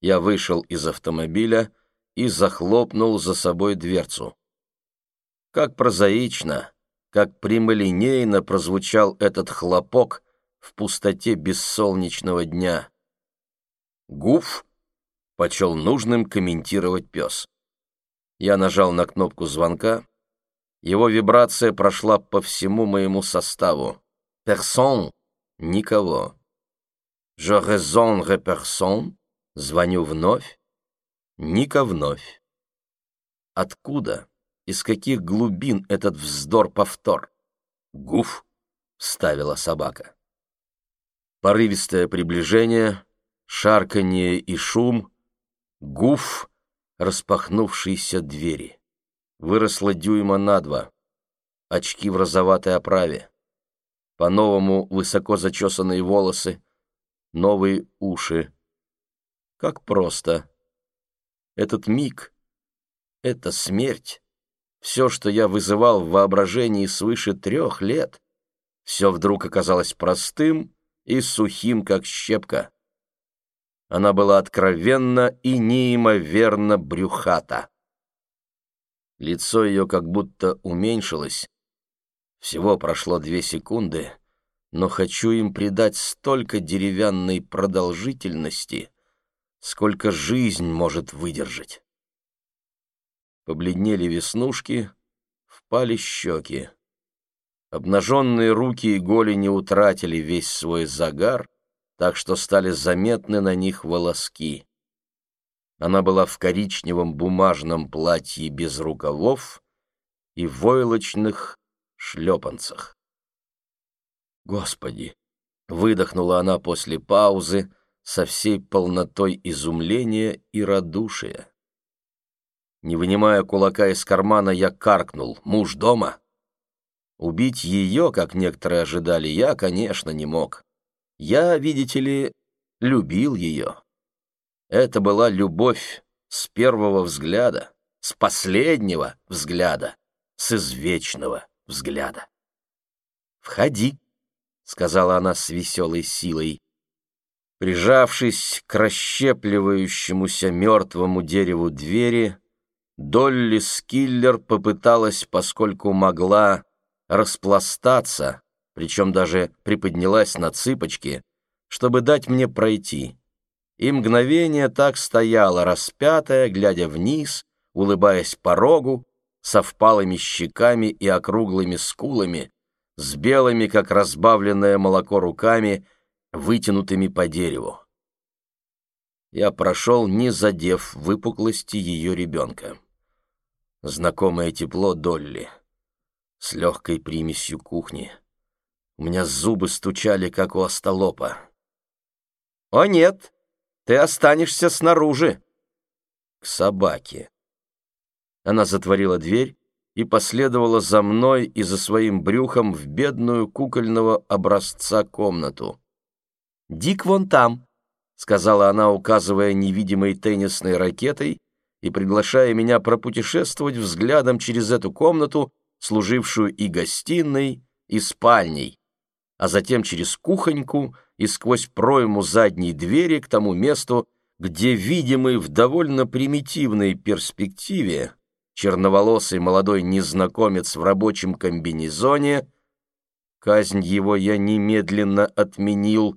Я вышел из автомобиля и захлопнул за собой дверцу. Как прозаично, как прямолинейно прозвучал этот хлопок в пустоте бессолнечного дня. Гуф почел нужным комментировать пес. Я нажал на кнопку звонка. Его вибрация прошла по всему моему составу. «Персон» — никого. «Je raison personne» — звоню вновь. Ника вновь. Откуда, из каких глубин этот вздор-повтор? «Гуф!» — ставила собака. Порывистое приближение, шарканье и шум, гуф распахнувшейся двери. Выросла дюйма на два, очки в розоватой оправе, по-новому высоко зачесанные волосы, новые уши. Как просто. Этот миг, эта смерть, все, что я вызывал в воображении свыше трех лет, все вдруг оказалось простым и сухим, как щепка. Она была откровенно и неимоверно брюхата. Лицо ее как будто уменьшилось. Всего прошло две секунды, но хочу им придать столько деревянной продолжительности, сколько жизнь может выдержать. Побледнели веснушки, впали щеки. Обнаженные руки и голени утратили весь свой загар, так что стали заметны на них волоски. Она была в коричневом бумажном платье без рукавов и войлочных шлепанцах. «Господи!» — выдохнула она после паузы со всей полнотой изумления и радушия. Не вынимая кулака из кармана, я каркнул. «Муж дома?» Убить ее, как некоторые ожидали, я, конечно, не мог. Я, видите ли, любил ее. Это была любовь с первого взгляда, с последнего взгляда, с извечного взгляда. «Входи», — сказала она с веселой силой. Прижавшись к расщепливающемуся мертвому дереву двери, Долли Скиллер попыталась, поскольку могла, распластаться, причем даже приподнялась на цыпочки, чтобы дать мне пройти. И мгновение так стояла, распятая, глядя вниз, улыбаясь порогу, со впалыми щеками и округлыми скулами, с белыми, как разбавленное молоко руками, вытянутыми по дереву. Я прошел, не задев выпуклости ее ребенка. Знакомое тепло Долли с легкой примесью кухни. У меня зубы стучали, как у остолопа. «О нет, ты останешься снаружи!» «К собаке!» Она затворила дверь и последовала за мной и за своим брюхом в бедную кукольного образца комнату. «Дик вон там», — сказала она, указывая невидимой теннисной ракетой и приглашая меня пропутешествовать взглядом через эту комнату служившую и гостиной, и спальней, а затем через кухоньку и сквозь пройму задней двери к тому месту, где видимый в довольно примитивной перспективе черноволосый молодой незнакомец в рабочем комбинезоне, казнь его я немедленно отменил,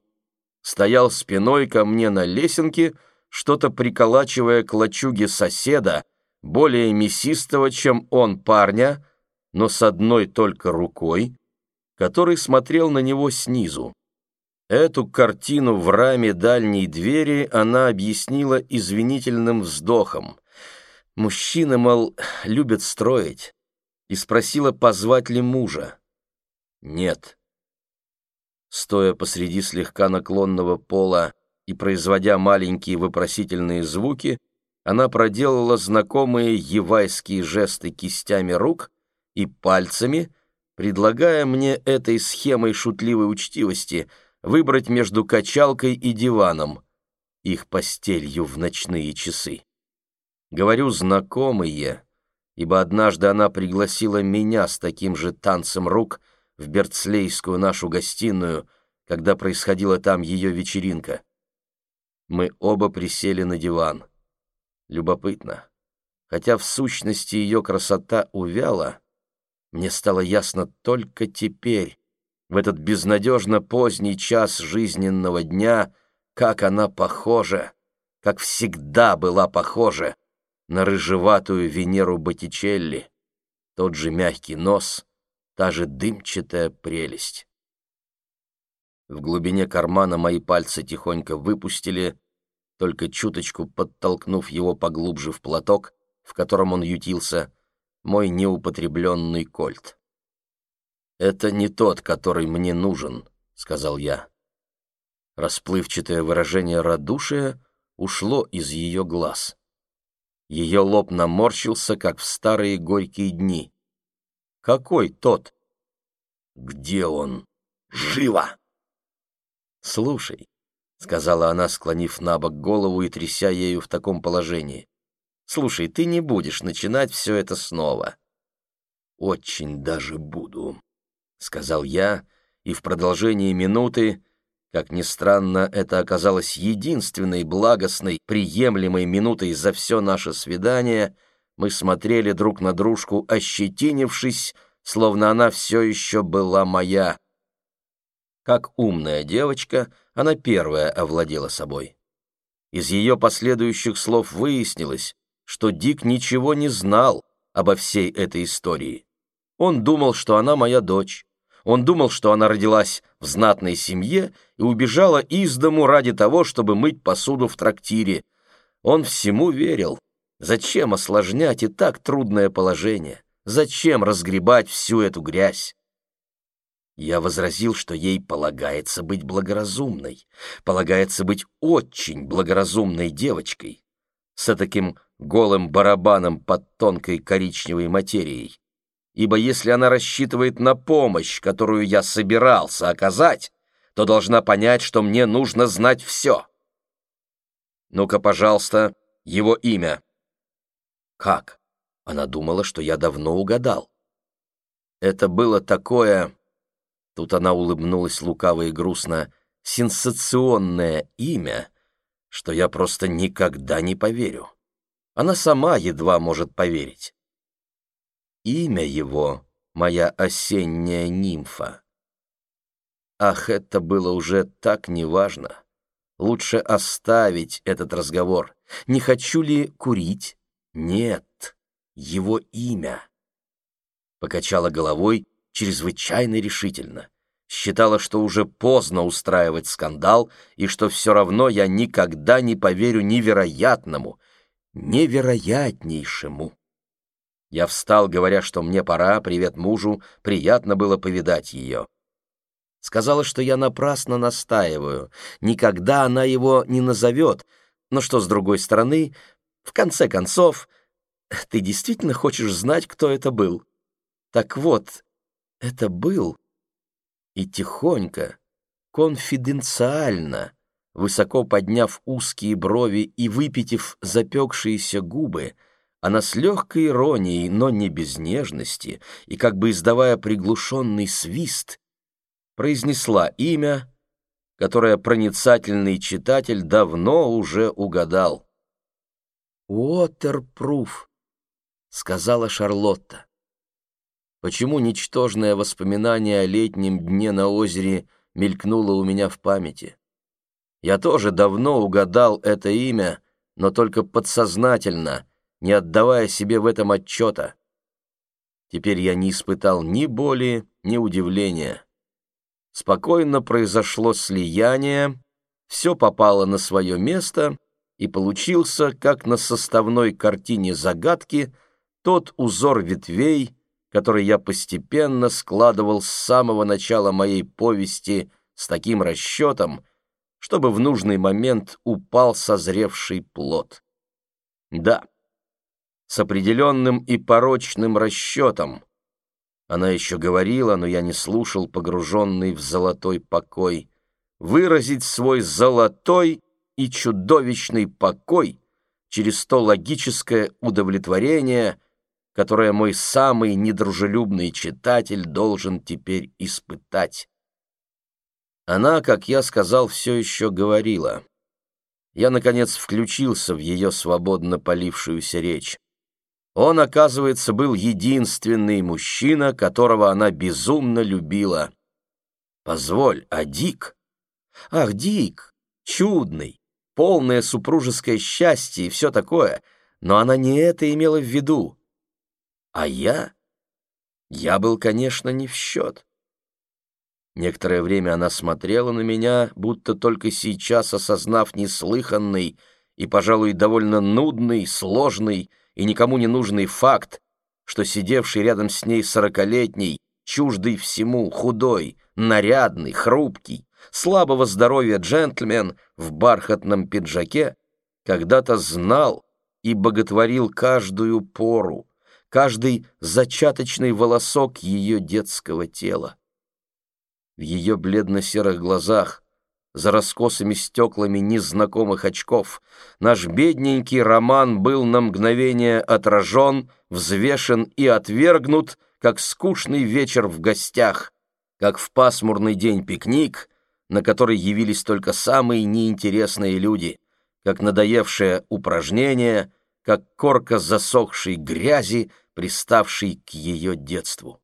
стоял спиной ко мне на лесенке, что-то приколачивая к лачуге соседа, более мясистого, чем он парня, но с одной только рукой, который смотрел на него снизу. Эту картину в раме дальней двери она объяснила извинительным вздохом. Мужчины, мол, любят строить, и спросила, позвать ли мужа. Нет. Стоя посреди слегка наклонного пола и производя маленькие вопросительные звуки, она проделала знакомые евайские жесты кистями рук и пальцами, предлагая мне этой схемой шутливой учтивости выбрать между качалкой и диваном, их постелью в ночные часы. Говорю «знакомые», ибо однажды она пригласила меня с таким же танцем рук в Берцлейскую нашу гостиную, когда происходила там ее вечеринка. Мы оба присели на диван. Любопытно. Хотя в сущности ее красота увяла, мне стало ясно только теперь, в этот безнадежно поздний час жизненного дня, как она похожа, как всегда была похожа на рыжеватую Венеру Боттичелли, тот же мягкий нос, та же дымчатая прелесть. В глубине кармана мои пальцы тихонько выпустили, только чуточку подтолкнув его поглубже в платок, в котором он ютился, мой неупотребленный кольт. «Это не тот, который мне нужен», — сказал я. Расплывчатое выражение радушия ушло из ее глаз. Ее лоб наморщился, как в старые горькие дни. «Какой тот?» «Где он? Живо!» «Слушай», — сказала она, склонив на бок голову и тряся ею в таком положении. «Слушай, ты не будешь начинать все это снова». «Очень даже буду», — сказал я, и в продолжении минуты, как ни странно, это оказалось единственной благостной, приемлемой минутой за все наше свидание, мы смотрели друг на дружку, ощетинившись, словно она все еще была моя. Как умная девочка, она первая овладела собой. Из ее последующих слов выяснилось, что Дик ничего не знал обо всей этой истории. Он думал, что она моя дочь. Он думал, что она родилась в знатной семье и убежала из дому ради того, чтобы мыть посуду в трактире. Он всему верил. Зачем осложнять и так трудное положение? Зачем разгребать всю эту грязь? Я возразил, что ей полагается быть благоразумной, полагается быть очень благоразумной девочкой, с таким голым барабаном под тонкой коричневой материей. Ибо если она рассчитывает на помощь, которую я собирался оказать, то должна понять, что мне нужно знать все. Ну-ка, пожалуйста, его имя. Как? Она думала, что я давно угадал. Это было такое Тут она улыбнулась лукаво и грустно. «Сенсационное имя, что я просто никогда не поверю. Она сама едва может поверить. Имя его — моя осенняя нимфа. Ах, это было уже так неважно. Лучше оставить этот разговор. Не хочу ли курить? Нет, его имя. Покачала головой чрезвычайно решительно. Считала, что уже поздно устраивать скандал, и что все равно я никогда не поверю невероятному, невероятнейшему. Я встал, говоря, что мне пора, привет мужу, приятно было повидать ее. Сказала, что я напрасно настаиваю, никогда она его не назовет, но что, с другой стороны, в конце концов, ты действительно хочешь знать, кто это был? Так вот, это был и тихонько, конфиденциально, высоко подняв узкие брови и выпитив запекшиеся губы, она с легкой иронией, но не без нежности, и как бы издавая приглушенный свист, произнесла имя, которое проницательный читатель давно уже угадал. «Уотерпруф», — сказала Шарлотта. Почему ничтожное воспоминание о летнем дне на озере мелькнуло у меня в памяти? Я тоже давно угадал это имя, но только подсознательно, не отдавая себе в этом отчета. Теперь я не испытал ни боли, ни удивления. Спокойно произошло слияние, все попало на свое место, и получился, как на составной картине загадки, тот узор ветвей, который я постепенно складывал с самого начала моей повести с таким расчетом, чтобы в нужный момент упал созревший плод. Да, с определенным и порочным расчетом. Она еще говорила, но я не слушал, погруженный в золотой покой. Выразить свой золотой и чудовищный покой через то логическое удовлетворение — которое мой самый недружелюбный читатель должен теперь испытать. Она, как я сказал, все еще говорила. я, наконец, включился в ее свободно полившуюся речь. Он, оказывается, был единственный мужчина, которого она безумно любила. Позволь, а Дик? Ах, Дик, чудный, полное супружеское счастье и все такое, но она не это имела в виду. А я? Я был, конечно, не в счет. Некоторое время она смотрела на меня, будто только сейчас осознав неслыханный и, пожалуй, довольно нудный, сложный и никому не нужный факт, что сидевший рядом с ней сорокалетний, чуждый всему, худой, нарядный, хрупкий, слабого здоровья джентльмен в бархатном пиджаке когда-то знал и боготворил каждую пору, каждый зачаточный волосок ее детского тела. В ее бледно-серых глазах, за раскосыми стеклами незнакомых очков, наш бедненький роман был на мгновение отражен, взвешен и отвергнут, как скучный вечер в гостях, как в пасмурный день пикник, на который явились только самые неинтересные люди, как надоевшее упражнение, как корка засохшей грязи, приставшей к ее детству.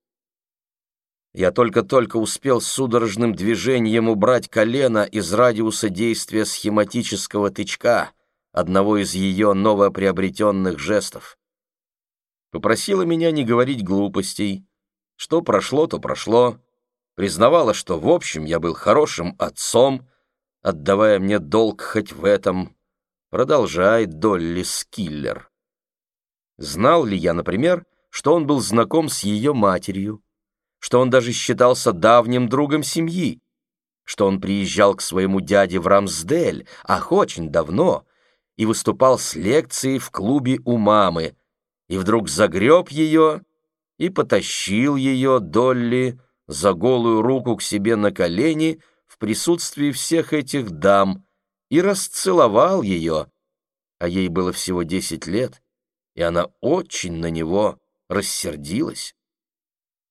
Я только-только успел судорожным движением убрать колено из радиуса действия схематического тычка, одного из ее новоприобретенных жестов. Попросила меня не говорить глупостей. Что прошло, то прошло. Признавала, что в общем я был хорошим отцом, отдавая мне долг хоть в этом. Продолжает Долли Скиллер. Знал ли я, например, что он был знаком с ее матерью? что он даже считался давним другом семьи, что он приезжал к своему дяде в Рамсдель, ах, очень давно, и выступал с лекцией в клубе у мамы, и вдруг загреб ее и потащил ее, Долли, за голую руку к себе на колени в присутствии всех этих дам и расцеловал ее, а ей было всего десять лет, и она очень на него рассердилась.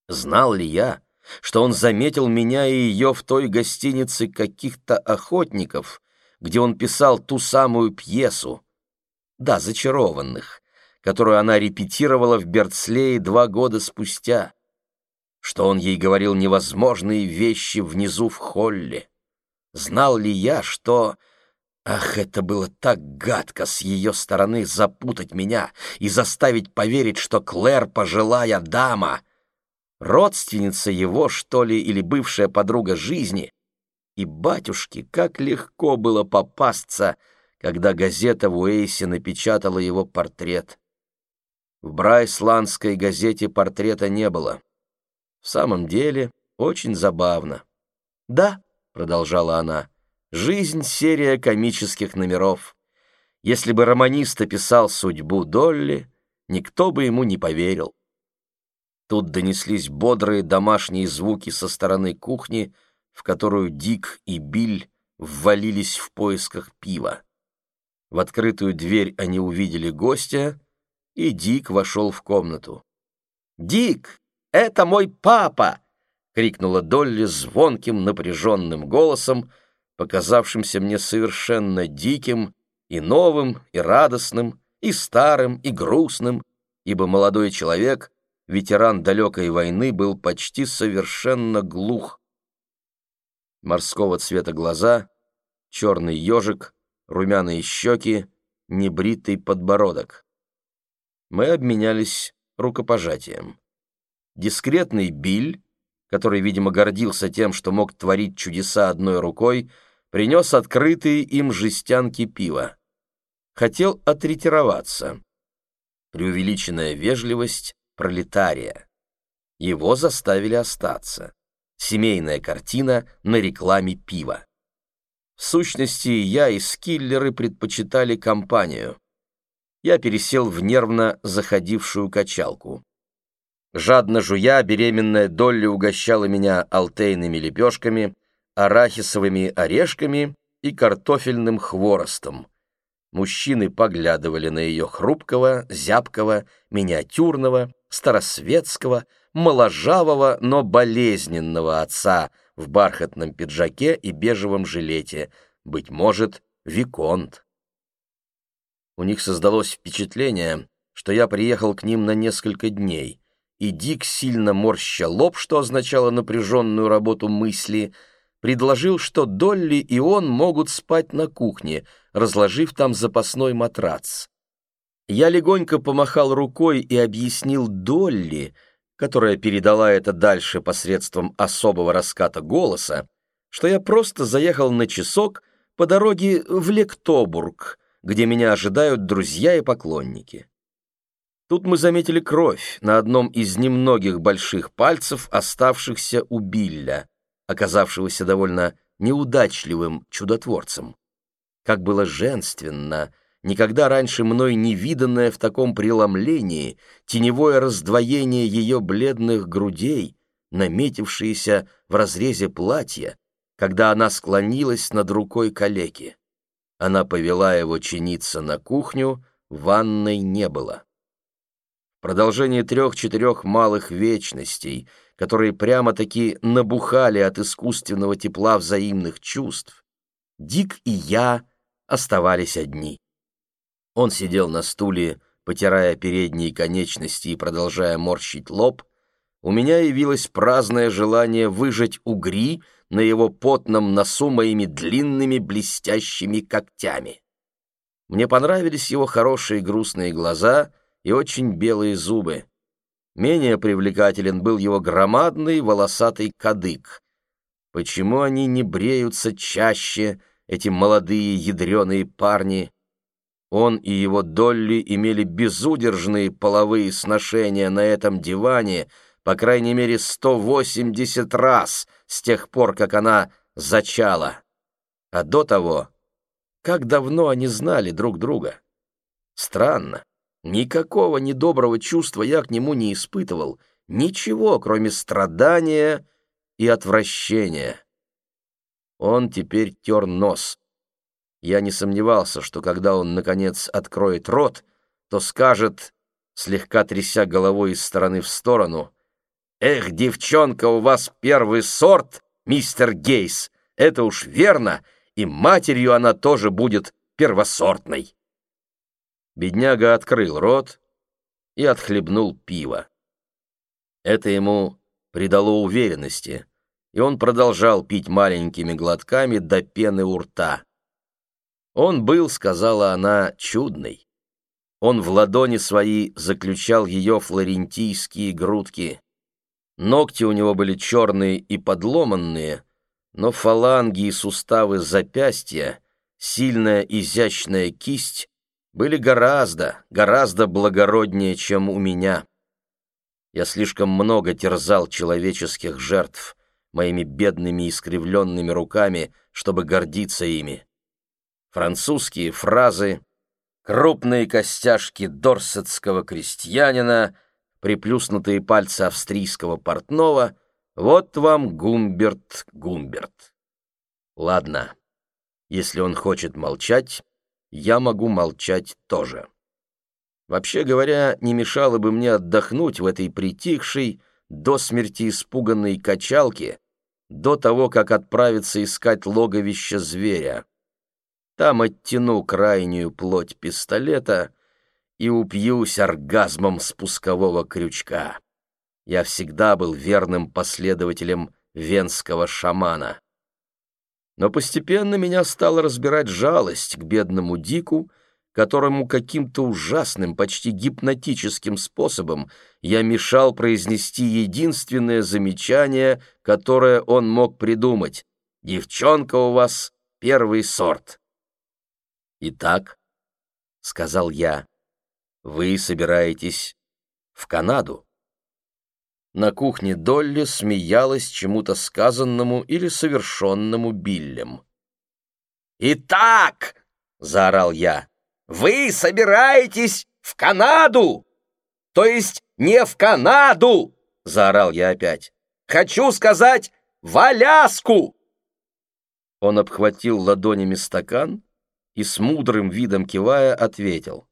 Знал ли я, что он заметил меня и ее в той гостинице каких-то охотников, где он писал ту самую пьесу, да, «Зачарованных», которую она репетировала в Берцлее два года спустя, что он ей говорил невозможные вещи внизу в холле. Знал ли я, что... Ах, это было так гадко с ее стороны запутать меня и заставить поверить, что Клэр пожилая дама — родственница его, что ли, или бывшая подруга жизни. И батюшке как легко было попасться, когда газета в Уэйсе напечатала его портрет. В Брайсландской газете портрета не было. В самом деле, очень забавно. «Да», — продолжала она, — «жизнь — серия комических номеров. Если бы романист описал судьбу Долли, никто бы ему не поверил». Тут донеслись бодрые домашние звуки со стороны кухни, в которую Дик и Биль ввалились в поисках пива. В открытую дверь они увидели гостя, и Дик вошел в комнату. «Дик, это мой папа!» — крикнула Долли звонким напряженным голосом, показавшимся мне совершенно диким и новым, и радостным, и старым, и грустным, ибо молодой человек ветеран далекой войны был почти совершенно глух. Морского цвета глаза, черный ежик, румяные щеки, небритый подбородок. Мы обменялись рукопожатием. Дискретный Биль, который, видимо, гордился тем, что мог творить чудеса одной рукой, принес открытые им жестянки пива. Хотел отретироваться. Преувеличенная вежливость пролетария. Его заставили остаться. Семейная картина на рекламе пива. В сущности, я и скиллеры предпочитали компанию. Я пересел в нервно заходившую качалку. Жадно жуя, беременная Долли угощала меня алтейными лепешками, арахисовыми орешками и картофельным хворостом. Мужчины поглядывали на ее хрупкого, зябкого, миниатюрного, старосветского, моложавого, но болезненного отца в бархатном пиджаке и бежевом жилете, быть может, Виконт. У них создалось впечатление, что я приехал к ним на несколько дней, и Дик, сильно морща лоб, что означало напряженную работу мысли, предложил, что Долли и он могут спать на кухне, разложив там запасной матрац. Я легонько помахал рукой и объяснил Долли, которая передала это дальше посредством особого раската голоса, что я просто заехал на часок по дороге в Лектобург, где меня ожидают друзья и поклонники. Тут мы заметили кровь на одном из немногих больших пальцев, оставшихся у Билля, оказавшегося довольно неудачливым чудотворцем. Как было женственно, никогда раньше мной не виданное в таком преломлении теневое раздвоение ее бледных грудей, наметившееся в разрезе платья, когда она склонилась над рукой калеки. Она повела его чиниться на кухню, ванной не было. В продолжении трех-четырех малых вечностей, которые прямо-таки набухали от искусственного тепла взаимных чувств, Дик и я оставались одни. Он сидел на стуле, потирая передние конечности и продолжая морщить лоб. У меня явилось праздное желание выжать угри — на его потном носу моими длинными блестящими когтями. Мне понравились его хорошие грустные глаза и очень белые зубы. Менее привлекателен был его громадный волосатый кадык. Почему они не бреются чаще, эти молодые ядреные парни? Он и его Долли имели безудержные половые сношения на этом диване, по крайней мере, 180 раз с тех пор, как она зачала. А до того, как давно они знали друг друга. Странно, никакого недоброго чувства я к нему не испытывал, ничего, кроме страдания и отвращения. Он теперь тер нос. Я не сомневался, что когда он, наконец, откроет рот, то скажет, слегка тряся головой из стороны в сторону, «Эх, девчонка, у вас первый сорт, мистер Гейс, это уж верно, и матерью она тоже будет первосортной». Бедняга открыл рот и отхлебнул пиво. Это ему придало уверенности, и он продолжал пить маленькими глотками до пены у рта. Он был, сказала она, чудный. Он в ладони свои заключал ее флорентийские грудки. Ногти у него были черные и подломанные, но фаланги и суставы запястья, сильная изящная кисть были гораздо, гораздо благороднее, чем у меня. Я слишком много терзал человеческих жертв моими бедными искривленными руками, чтобы гордиться ими. Французские фразы, крупные костяшки дорсетского крестьянина — приплюснутые пальцы австрийского портного, вот вам Гумберт Гумберт. Ладно, если он хочет молчать, я могу молчать тоже. Вообще говоря, не мешало бы мне отдохнуть в этой притихшей, до смерти испуганной качалке, до того, как отправиться искать логовище зверя. Там оттяну крайнюю плоть пистолета — и упьюсь оргазмом спускового крючка. Я всегда был верным последователем венского шамана. Но постепенно меня стала разбирать жалость к бедному Дику, которому каким-то ужасным, почти гипнотическим способом я мешал произнести единственное замечание, которое он мог придумать. «Девчонка у вас первый сорт». «Итак», — сказал я, вы собираетесь в Канаду?» На кухне Долли смеялась чему-то сказанному или совершенному Биллем. «Итак!» — заорал я. «Вы собираетесь в Канаду! То есть не в Канаду!» — заорал я опять. «Хочу сказать, в Аляску!» Он обхватил ладонями стакан и с мудрым видом кивая ответил.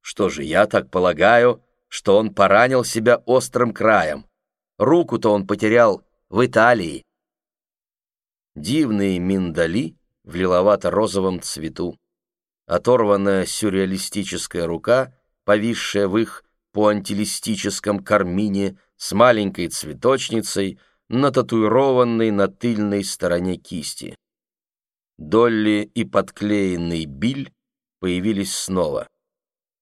Что же, я так полагаю, что он поранил себя острым краем. Руку-то он потерял в Италии. Дивные миндали в лиловато-розовом цвету. оторванная сюрреалистическая рука, повисшая в их пуантилистическом кармине с маленькой цветочницей, нататуированной на тыльной стороне кисти. Долли и подклеенный Биль появились снова.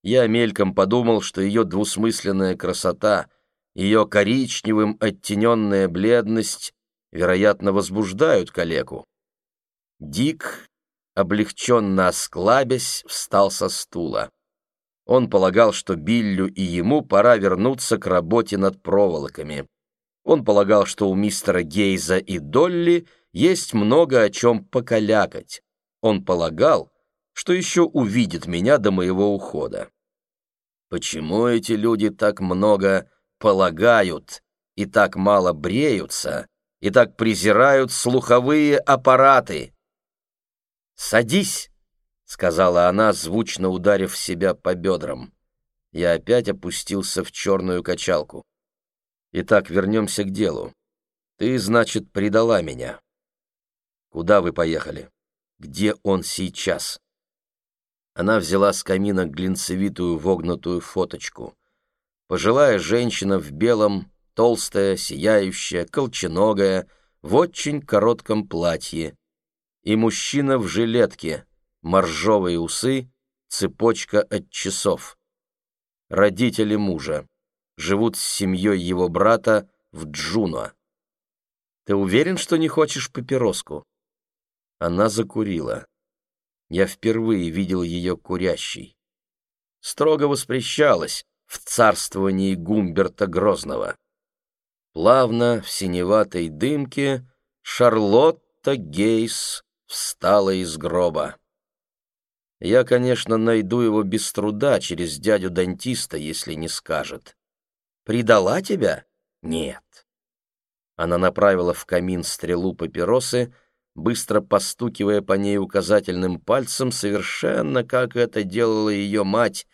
Я мельком подумал, что ее двусмысленная красота, ее коричневым оттененная бледность, вероятно, возбуждают калеку. Дик, облегченно осклабясь, встал со стула. Он полагал, что Биллю и ему пора вернуться к работе над проволоками. Он полагал, что у мистера Гейза и Долли есть много о чем покалякать. Он полагал, что еще увидит меня до моего ухода. Почему эти люди так много полагают и так мало бреются, и так презирают слуховые аппараты? «Садись!» — сказала она, звучно ударив себя по бедрам. Я опять опустился в черную качалку. Итак, вернемся к делу. Ты, значит, предала меня. Куда вы поехали? Где он сейчас? Она взяла с камина глинцевитую вогнутую фоточку. Пожилая женщина в белом, толстая, сияющая, колченогая, в очень коротком платье. И мужчина в жилетке, моржовые усы, цепочка от часов. Родители мужа. Живут с семьей его брата в Джуно. Ты уверен, что не хочешь папироску? Она закурила. Я впервые видел ее курящей. Строго воспрещалось в царствовании Гумберта Грозного. Плавно, в синеватой дымке, Шарлотта Гейс встала из гроба. Я, конечно, найду его без труда через дядю-дантиста, если не скажет. «Предала тебя?» «Нет». Она направила в камин стрелу папиросы, быстро постукивая по ней указательным пальцем, совершенно как это делала ее мать,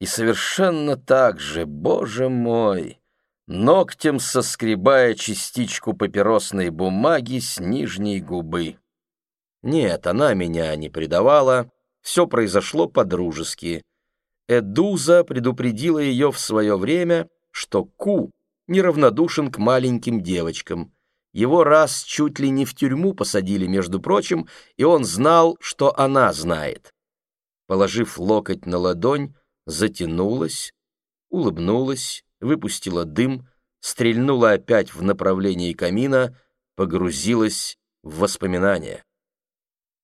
и совершенно так же, боже мой, ногтем соскребая частичку папиросной бумаги с нижней губы. Нет, она меня не предавала, все произошло по-дружески. Эдуза предупредила ее в свое время, что Ку неравнодушен к маленьким девочкам, его раз чуть ли не в тюрьму посадили, между прочим, и он знал, что она знает. Положив локоть на ладонь, затянулась, улыбнулась, выпустила дым, стрельнула опять в направлении камина, погрузилась в воспоминания.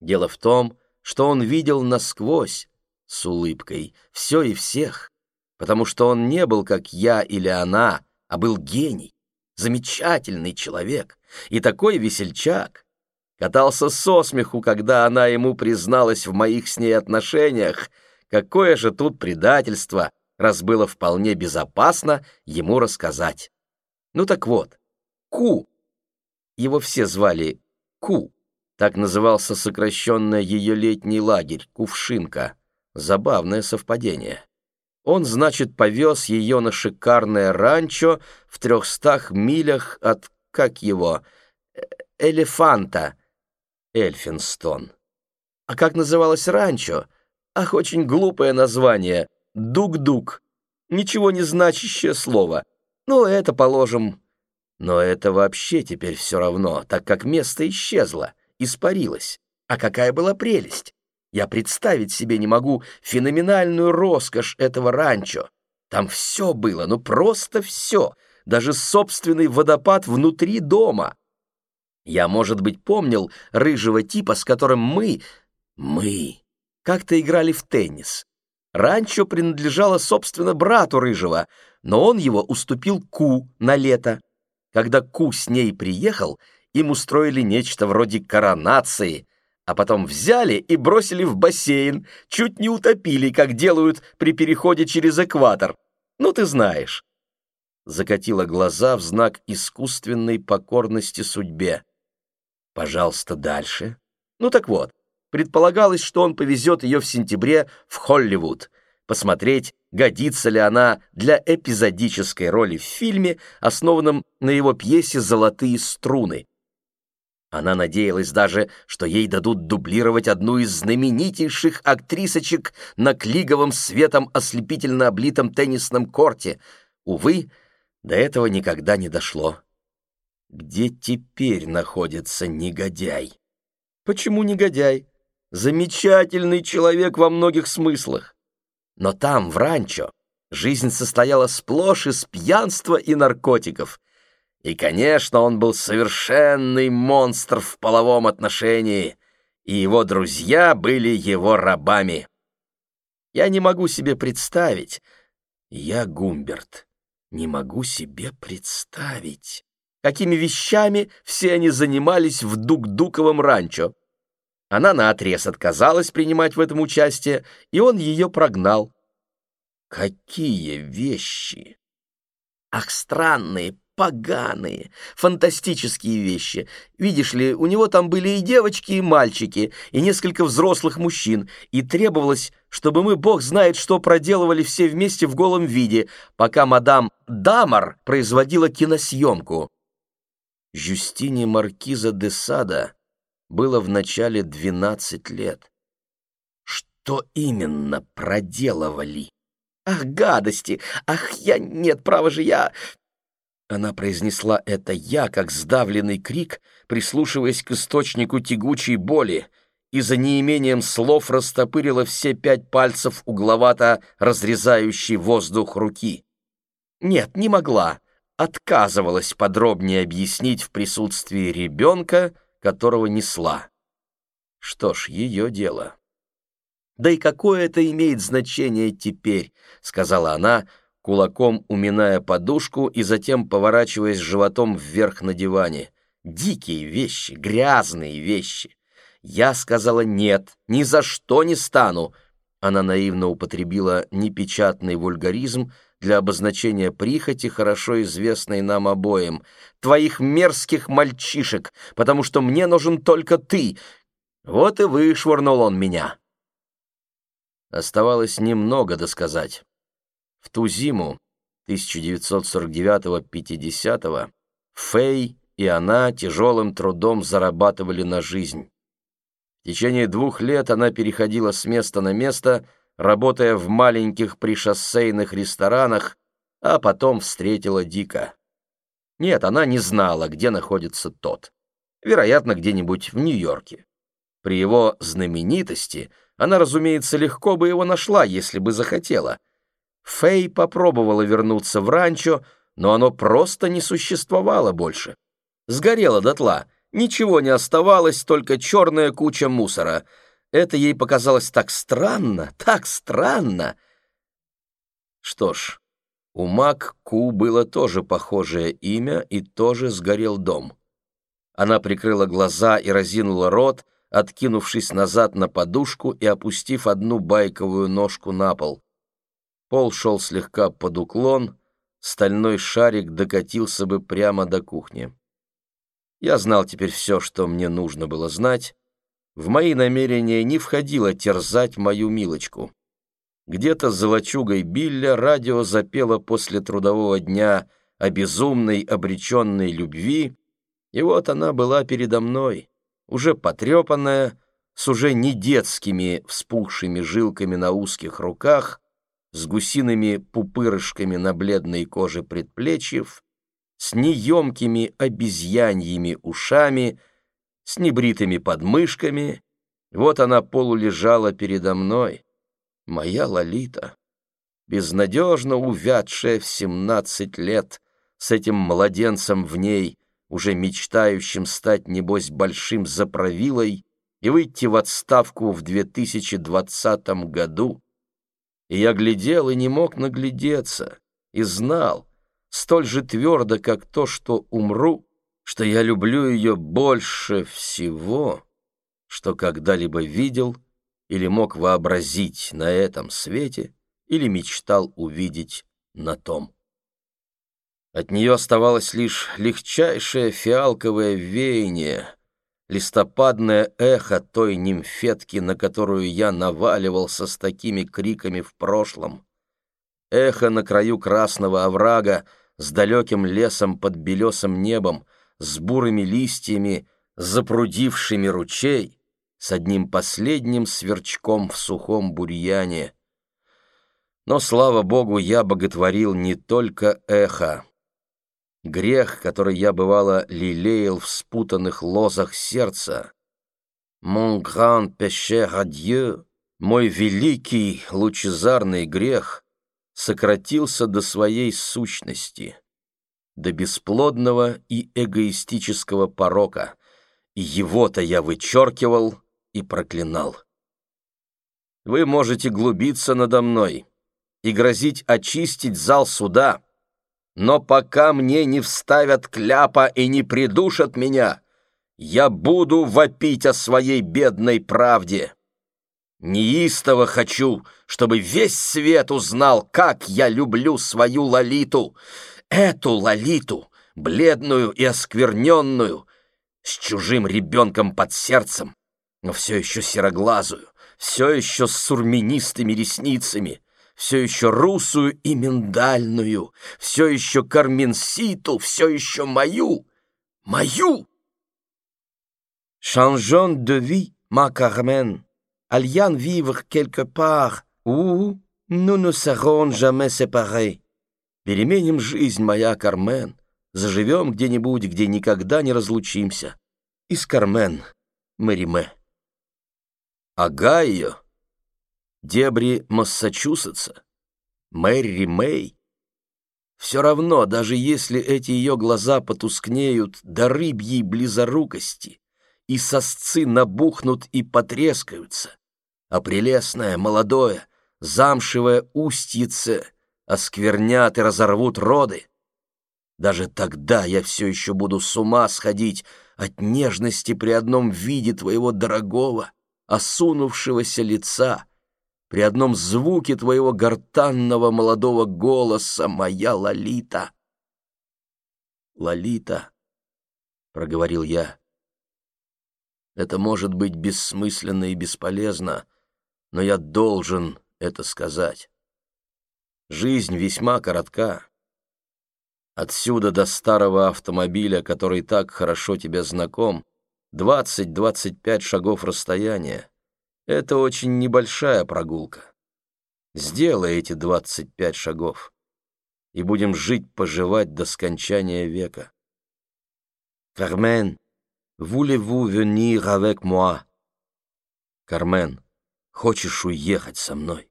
Дело в том, что он видел насквозь, с улыбкой, все и всех, потому что он не был как я или она, а был гений замечательный человек и такой весельчак. Катался со смеху, когда она ему призналась в моих с ней отношениях. Какое же тут предательство, раз было вполне безопасно ему рассказать. Ну так вот, Ку. Его все звали Ку. Так назывался сокращенно ее летний лагерь, Кувшинка. Забавное совпадение. Он, значит, повез ее на шикарное ранчо в трехстах милях от, как его, э, Элефанта, Эльфинстон. А как называлось ранчо? Ах, очень глупое название. Дук-дук. Ничего не значащее слово. Ну, это положим. Но это вообще теперь все равно, так как место исчезло, испарилось. А какая была прелесть! Я представить себе не могу феноменальную роскошь этого ранчо. Там все было, ну просто все, даже собственный водопад внутри дома. Я, может быть, помнил рыжего типа, с которым мы, мы, как-то играли в теннис. Ранчо принадлежало, собственно, брату рыжего, но он его уступил Ку на лето. Когда Ку с ней приехал, им устроили нечто вроде коронации, а потом взяли и бросили в бассейн, чуть не утопили, как делают при переходе через экватор. Ну, ты знаешь. Закатила глаза в знак искусственной покорности судьбе. Пожалуйста, дальше. Ну так вот, предполагалось, что он повезет ее в сентябре в Холливуд, посмотреть, годится ли она для эпизодической роли в фильме, основанном на его пьесе «Золотые струны», Она надеялась даже, что ей дадут дублировать одну из знаменитейших актрисочек на клиговом светом ослепительно облитом теннисном корте. Увы, до этого никогда не дошло. Где теперь находится негодяй? Почему негодяй? Замечательный человек во многих смыслах. Но там, в ранчо, жизнь состояла сплошь из пьянства и наркотиков — и, конечно, он был совершенный монстр в половом отношении, и его друзья были его рабами. Я не могу себе представить, я Гумберт, не могу себе представить, какими вещами все они занимались в Дук-Дуковом ранчо. Она наотрез отказалась принимать в этом участие, и он ее прогнал. Какие вещи! Ах, странные, поганые, фантастические вещи. Видишь ли, у него там были и девочки, и мальчики, и несколько взрослых мужчин, и требовалось, чтобы мы, бог знает, что проделывали все вместе в голом виде, пока мадам Дамар производила киносъемку. Жюстине Маркиза де Сада было в начале 12 лет. Что именно проделывали? Ах, гадости! Ах, я... Нет, право же, я... Она произнесла это «я», как сдавленный крик, прислушиваясь к источнику тягучей боли, и за неимением слов растопырила все пять пальцев угловато разрезающей воздух руки. Нет, не могла, отказывалась подробнее объяснить в присутствии ребенка, которого несла. Что ж, ее дело. «Да и какое это имеет значение теперь?» — сказала она, кулаком уминая подушку и затем поворачиваясь животом вверх на диване. Дикие вещи, грязные вещи. Я сказала «нет, ни за что не стану». Она наивно употребила непечатный вульгаризм для обозначения прихоти, хорошо известной нам обоим. «Твоих мерзких мальчишек, потому что мне нужен только ты». Вот и вышвырнул он меня. Оставалось немного досказать. В ту зиму 1949-50 Фэй и она тяжелым трудом зарабатывали на жизнь. В течение двух лет она переходила с места на место, работая в маленьких пришоссейных ресторанах, а потом встретила Дика. Нет, она не знала, где находится тот. Вероятно, где-нибудь в Нью-Йорке. При его знаменитости она, разумеется, легко бы его нашла, если бы захотела — Фэй попробовала вернуться в ранчо, но оно просто не существовало больше. Сгорело дотла, ничего не оставалось, только черная куча мусора. Это ей показалось так странно, так странно. Что ж, у Мак Ку было тоже похожее имя и тоже сгорел дом. Она прикрыла глаза и разинула рот, откинувшись назад на подушку и опустив одну байковую ножку на пол. Пол шел слегка под уклон, стальной шарик докатился бы прямо до кухни. Я знал теперь все, что мне нужно было знать. В мои намерения не входило терзать мою милочку. Где-то за лачугой Билля радио запело после трудового дня о безумной обреченной любви, и вот она была передо мной, уже потрепанная, с уже не детскими вспухшими жилками на узких руках, с гусиными пупырышками на бледной коже предплечьев, с неемкими обезьяньими ушами, с небритыми подмышками. Вот она полулежала передо мной, моя Лолита, безнадежно увядшая в семнадцать лет, с этим младенцем в ней, уже мечтающим стать, небось, большим заправилой и выйти в отставку в 2020 году, и я глядел и не мог наглядеться, и знал, столь же твердо, как то, что умру, что я люблю ее больше всего, что когда-либо видел или мог вообразить на этом свете, или мечтал увидеть на том. От нее оставалось лишь легчайшее фиалковое веяние, листопадное эхо той нимфетки, на которую я наваливался с такими криками в прошлом. Эхо на краю красного оврага, с далеким лесом под белесым небом, с бурыми листьями, запрудившими ручей, с одним последним сверчком в сухом бурьяне. Но, слава богу, я боготворил не только эхо. Грех, который я, бывало, лелеял в спутанных лозах сердца. «Mon grand péché à Dieu», мой великий лучезарный грех сократился до своей сущности, до бесплодного и эгоистического порока, и его-то я вычеркивал и проклинал. Вы можете глубиться надо мной и грозить очистить зал суда, но пока мне не вставят кляпа и не придушат меня, я буду вопить о своей бедной правде. Неистово хочу, чтобы весь свет узнал, как я люблю свою Лолиту, эту Лолиту, бледную и оскверненную, с чужим ребенком под сердцем, но все еще сероглазую, все еще с сурменистыми ресницами, все еще русую и миндальную, все еще карменситу, все еще мою, мою. Changeons de vie, ma Carmen, allons vivre quelque part où nous ne serons jamais séparés. Переменим жизнь, моя Кармен, заживем где-нибудь, где никогда не разлучимся. Из Кармен, Мэриме. Огайо, дебри Массачусетса, Мэри Мэй. Все равно, даже если эти ее глаза потускнеют до рыбьей близорукости, и сосцы набухнут и потрескаются, а прелестное, молодое, замшевое устьице осквернят и разорвут роды, даже тогда я все еще буду с ума сходить от нежности при одном виде твоего дорогого, осунувшегося лица, при одном звуке твоего гортанного молодого голоса, моя Лолита. Лолита, — проговорил я, — это может быть бессмысленно и бесполезно, но я должен это сказать. Жизнь весьма коротка. Отсюда до старого автомобиля, который так хорошо тебе знаком, 20-25 шагов расстояния. Это очень небольшая прогулка. Сделай эти 25 шагов, и будем жить-поживать до скончания века. Кармен, voulez-vous venir avec? Кармен, хочешь уехать со мной?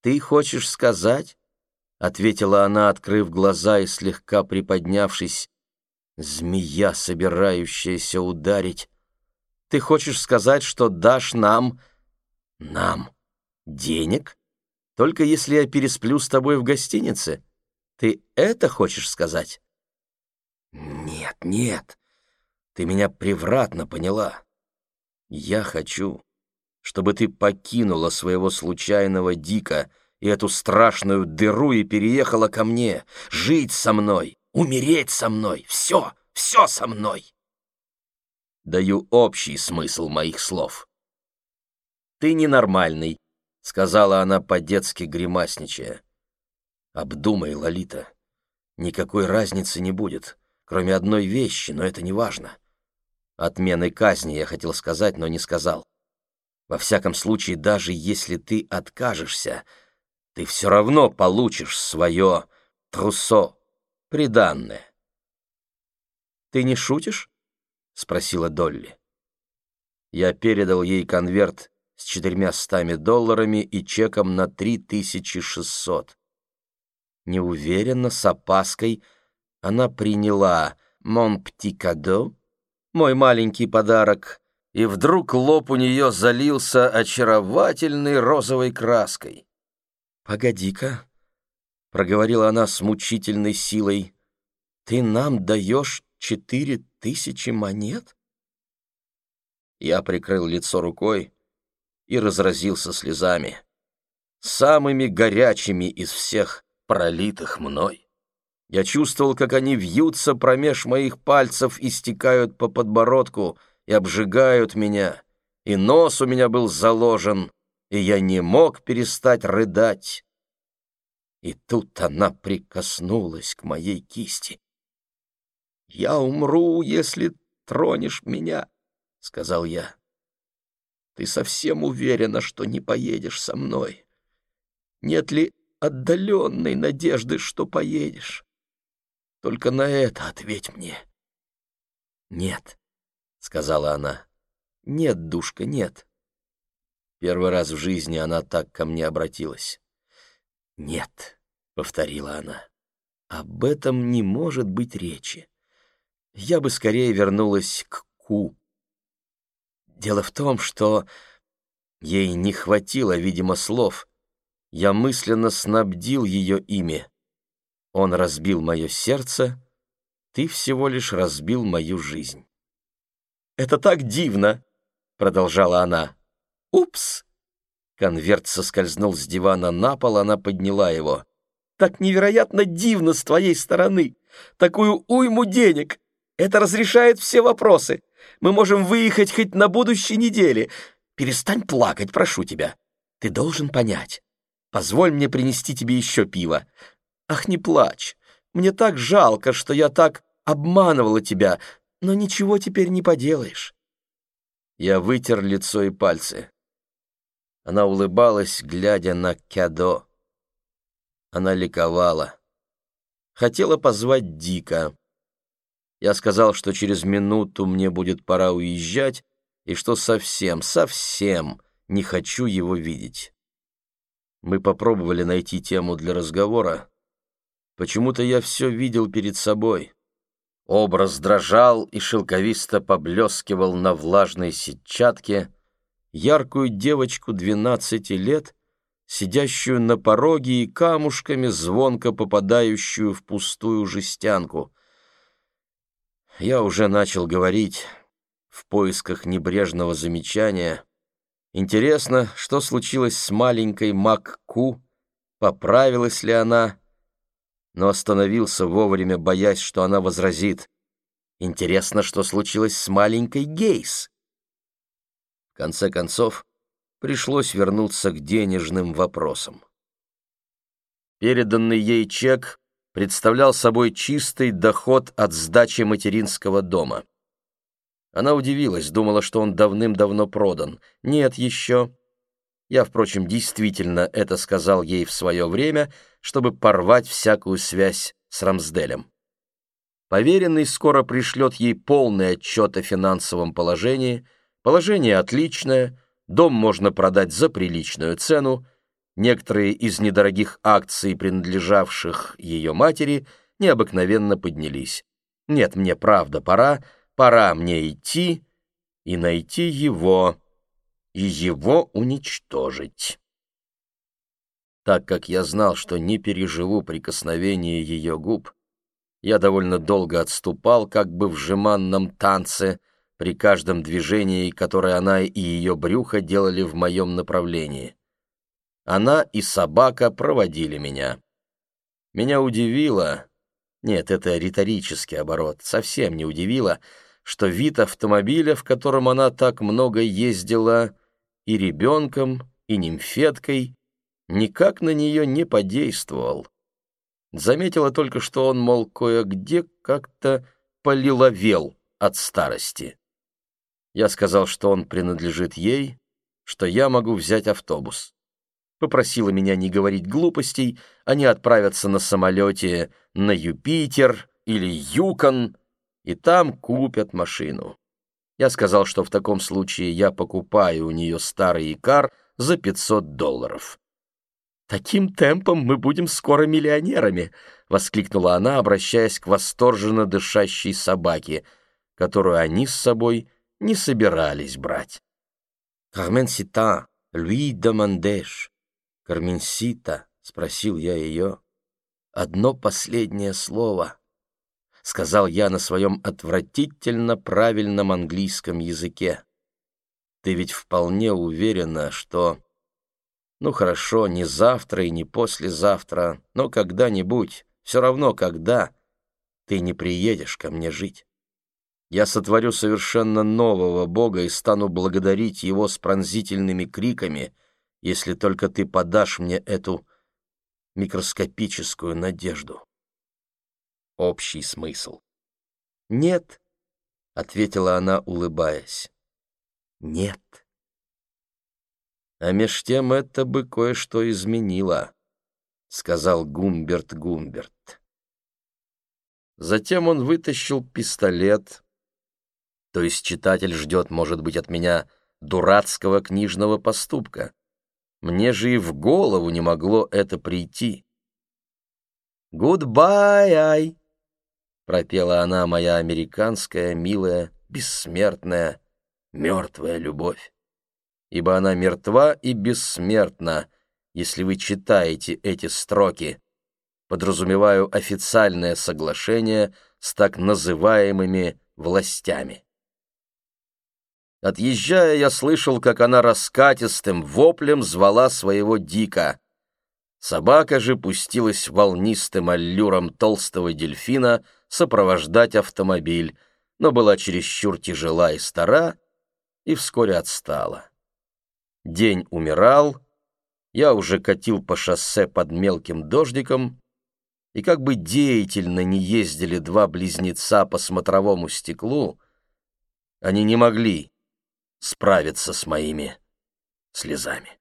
Ты хочешь сказать, ответила она, открыв глаза и слегка приподнявшись. Змея, собирающаяся ударить. Ты хочешь сказать, что дашь нам... Нам денег? Только если я пересплю с тобой в гостинице? Ты это хочешь сказать? Нет, нет. Ты меня превратно поняла. Я хочу, чтобы ты покинула своего случайного Дика, и эту страшную дыру и переехала ко мне, жить со мной, умереть со мной, все, все со мной. Даю общий смысл моих слов. «Ты ненормальный», — сказала она по-детски гримасничая. «Обдумай, Лолита. Никакой разницы не будет, кроме одной вещи, но это не важно. Отмены казни я хотел сказать, но не сказал. Во всяком случае, даже если ты откажешься, — ты все равно получишь свое трусо, приданное. «Ты не шутишь?» — спросила Долли. Я передал ей конверт с четырьмя стами долларами и чеком на три тысячи шестьсот. Неуверенно, с опаской, она приняла «Мон пти кадо», мой маленький подарок, и вдруг лоб у нее залился очаровательной розовой краской. «Погоди-ка», — проговорила она с мучительной силой, — «ты нам даешь четыре тысячи монет?» Я прикрыл лицо рукой и разразился слезами, самыми горячими из всех пролитых мной. Я чувствовал, как они вьются промеж моих пальцев и стекают по подбородку и обжигают меня, и нос у меня был заложен, и я не мог перестать рыдать. И тут она прикоснулась к моей кисти. «Я умру, если тронешь меня», — сказал я. «Ты совсем уверена, что не поедешь со мной? Нет ли отдаленной надежды, что поедешь? Только на это ответь мне». «Нет», — сказала она. «Нет, душка, нет». Первый раз в жизни она так ко мне обратилась. «Нет», — повторила она, — «об этом не может быть речи. Я бы скорее вернулась к Ку. Дело в том, что ей не хватило, видимо, слов. Я мысленно снабдил ее ими. Он разбил мое сердце, ты всего лишь разбил мою жизнь. «Это так дивно!» — продолжала она. «Упс!» Конверт соскользнул с дивана на пол, она подняла его. «Так невероятно дивно с твоей стороны! Такую уйму денег! Это разрешает все вопросы! Мы можем выехать хоть на будущей неделе! Перестань плакать, прошу тебя! Ты должен понять! Позволь мне принести тебе еще пиво! Ах, не плачь! Мне так жалко, что я так обманывала тебя, но ничего теперь не поделаешь!» Я вытер лицо и пальцы. Она улыбалась, глядя на Кядо. Она ликовала. Хотела позвать Дика. Я сказал, что через минуту мне будет пора уезжать, и что совсем, совсем не хочу его видеть. Мы попробовали найти тему для разговора. Почему-то я все видел перед собой. Образ дрожал и шелковисто поблескивал на влажной сетчатке, яркую девочку двенадцати лет, сидящую на пороге и камушками звонко попадающую в пустую жестянку. Я уже начал говорить в поисках небрежного замечания. Интересно, что случилось с маленькой Макку, поправилась ли она, но остановился вовремя, боясь, что она возразит. Интересно, что случилось с маленькой Гейс. В конце концов, пришлось вернуться к денежным вопросам. Переданный ей чек представлял собой чистый доход от сдачи материнского дома. Она удивилась, думала, что он давным-давно продан. Нет еще. Я, впрочем, действительно это сказал ей в свое время, чтобы порвать всякую связь с Рамсделем. Поверенный скоро пришлет ей полный отчет о финансовом положении — Положение отличное, дом можно продать за приличную цену, некоторые из недорогих акций, принадлежавших ее матери, необыкновенно поднялись. Нет, мне правда пора, пора мне идти и найти его, и его уничтожить. Так как я знал, что не переживу прикосновение ее губ, я довольно долго отступал, как бы в жеманном танце — при каждом движении, которое она и ее брюхо делали в моем направлении. Она и собака проводили меня. Меня удивило, нет, это риторический оборот, совсем не удивило, что вид автомобиля, в котором она так много ездила, и ребенком, и нимфеткой, никак на нее не подействовал. Заметила только, что он, мол, кое-где как-то полиловел от старости. Я сказал, что он принадлежит ей, что я могу взять автобус. Попросила меня не говорить глупостей, они отправятся на самолете на Юпитер или Юкон, и там купят машину. Я сказал, что в таком случае я покупаю у нее старый Икар за 500 долларов. «Таким темпом мы будем скоро миллионерами!» — воскликнула она, обращаясь к восторженно дышащей собаке, которую они с собой не собирались брать. «Карменсита, lui demandèche?» «Карменсита?» — спросил я ее. «Одно последнее слово», — сказал я на своем отвратительно правильном английском языке. «Ты ведь вполне уверена, что...» «Ну хорошо, не завтра и не послезавтра, но когда-нибудь, все равно когда, ты не приедешь ко мне жить». Я сотворю совершенно нового Бога и стану благодарить Его с пронзительными криками, если только ты подашь мне эту микроскопическую надежду. Общий смысл. Нет, — ответила она, улыбаясь. «Нет». «А меж тем это бы кое-что изменило», — сказал Гумберт Гумберт. Затем он вытащил пистолет. То есть читатель ждет, может быть, от меня дурацкого книжного поступка. Мне же и в голову не могло это прийти. «Goodbye-aye!» — пропела она, моя американская, милая, бессмертная, мертвая любовь. Ибо она мертва и бессмертна, если вы читаете эти строки. Подразумеваю официальное соглашение с так называемыми властями. Отъезжая, я слышал, как она раскатистым воплем звала своего Дика. Собака же пустилась волнистым аллюром толстого дельфина сопровождать автомобиль, но была чересчур тяжела и стара, и вскоре отстала. День умирал, я уже катил по шоссе под мелким дождиком, и как бы деятельно не ездили два близнеца по смотровому стеклу, они не могли справиться с моими слезами.